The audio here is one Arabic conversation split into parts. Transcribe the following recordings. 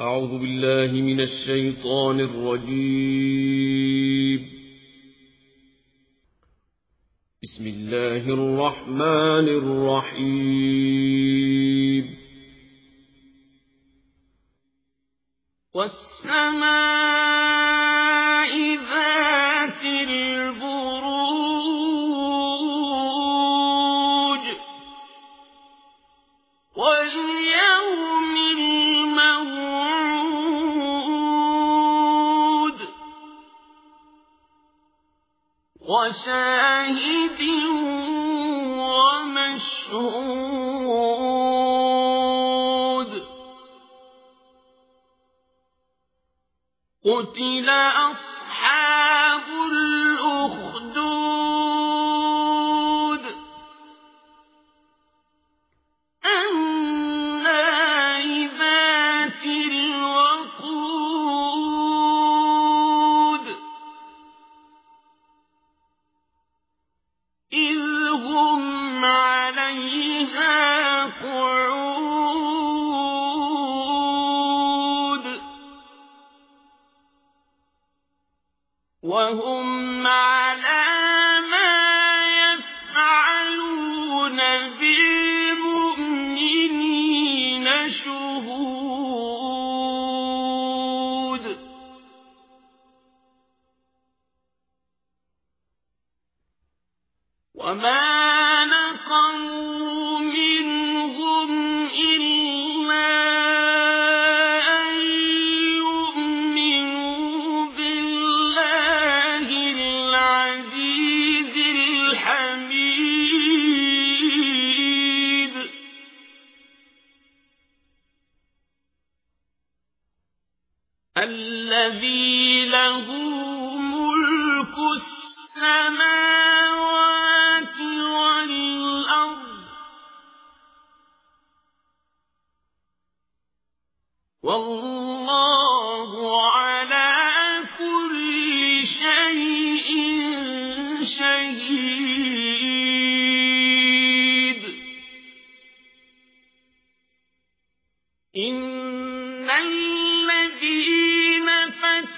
أعوذ بالله من الشيطان الرجيم. بسم الله الرحمن الرحيم. والسماء وشاهد ومشهود قتل أصحاب الأخدود وهم على ما يفعلون بالمؤمنين شهود. وما نقموا الذي له ملك السماوات والأرض والله على كل شيء شهيد. إن الذين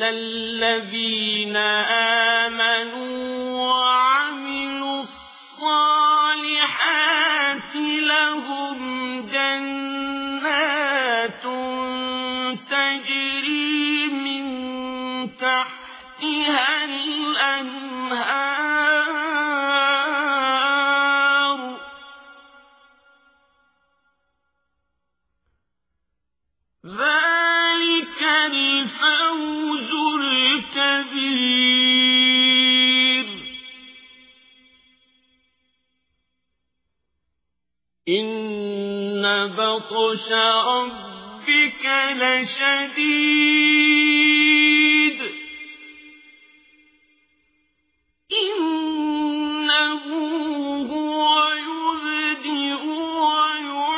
إن الذين آمنوا وعملوا الصالحات لهم جنات تجري من تحتها الأنهار إن بطش ربك لشديد. إنه هو يبدئ ويعيد.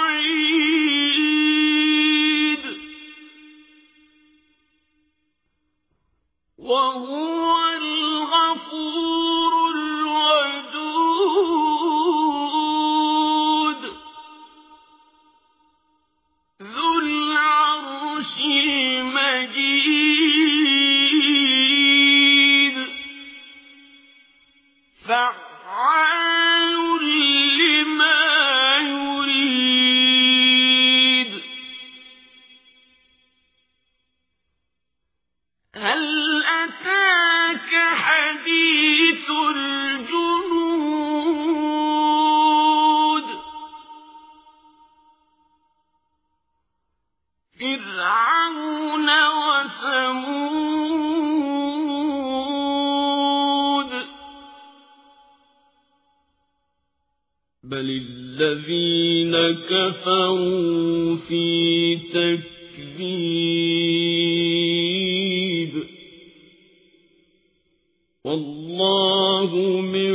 وهو الغفور سيرين فرعون وثمود. بل الذين كفروا في تكذيب. والله من